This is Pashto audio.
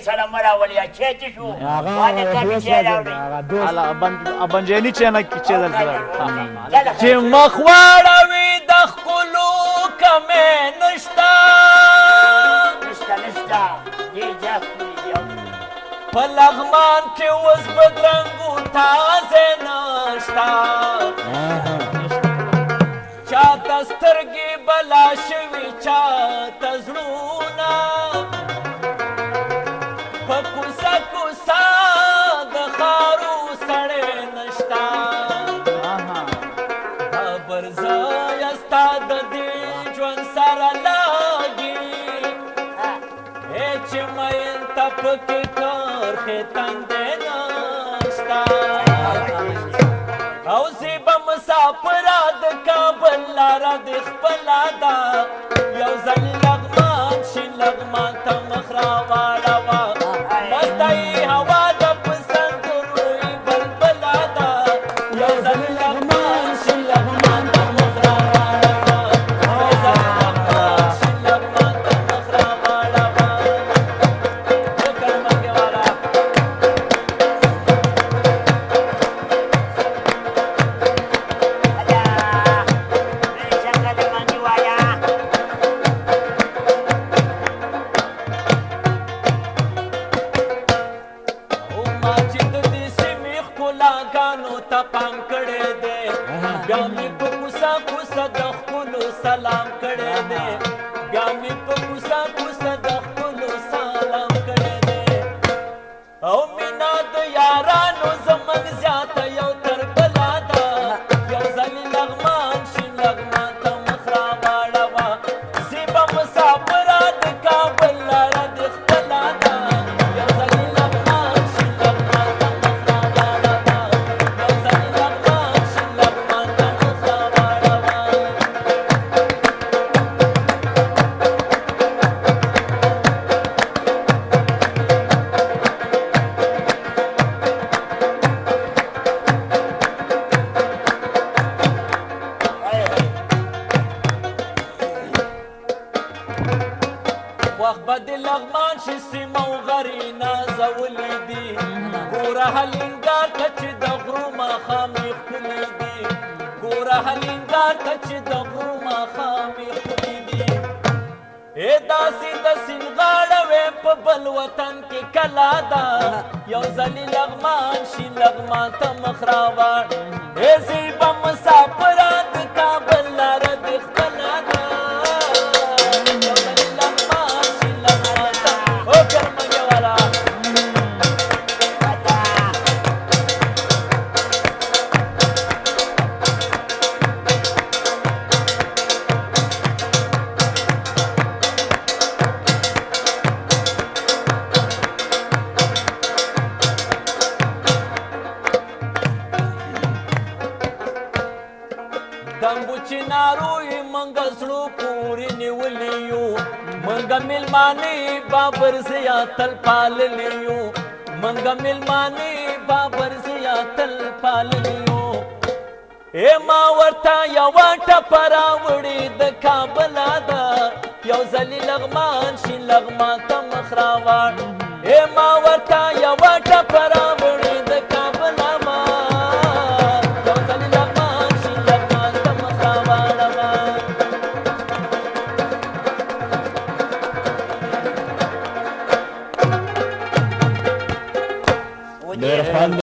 کې سره مرا ولیا چې چې شو باندې کټ چې راوړي الا بند ابنجانی چې نه کې چې درته چې مخواړه وي د خلو کمې نشتا نشتا نشتا یې جاسې په لغمان کې اوس بدرنګو تازه نشتا چا تسترګي بلا شوي چا تزړونه په کوسه کوسه د خارو سړی نشتا خبر ځای ستا د دې ژوند سره لاګي هیڅ مې تپ کې کار ختم دې نشتا او سی بم مسافر د کابل لار د خپل ادا یو ځل لغمان شي لغمان ته مخراوه 帝后不。را پام کړی دی بیا مې په کوسه کوسه د خپلو سلام کړی دی بیا مې په کوسه کوسه د خپلو سلام کړی دی او مینا د یارا لغبه د لغمان شي سیمه او غرې نازولي دي ګوره هلینګار ته چې د غرو ماښام یې ښکلي دي ګوره هلینګار ته چې د غرو ماښام یې ښکلي دي اے داسې د سینغاړه وې په بل وطن کې کلا ده یو ځلې لغمان شي لغمان ته مخ راوړ اے زیبا څنګه چې ناروې منګ سړو پوری نیولیو منګ ملمانی بابر سیا تل پاللیو منګ ملمانی بابر سیا تل پاللیو اے ما ورتا یو ټپه راوړې د کابل دا یو ځلې لغمان شي لغمان ته مخ راوړ اے ما ورتا یو ټپه راوړې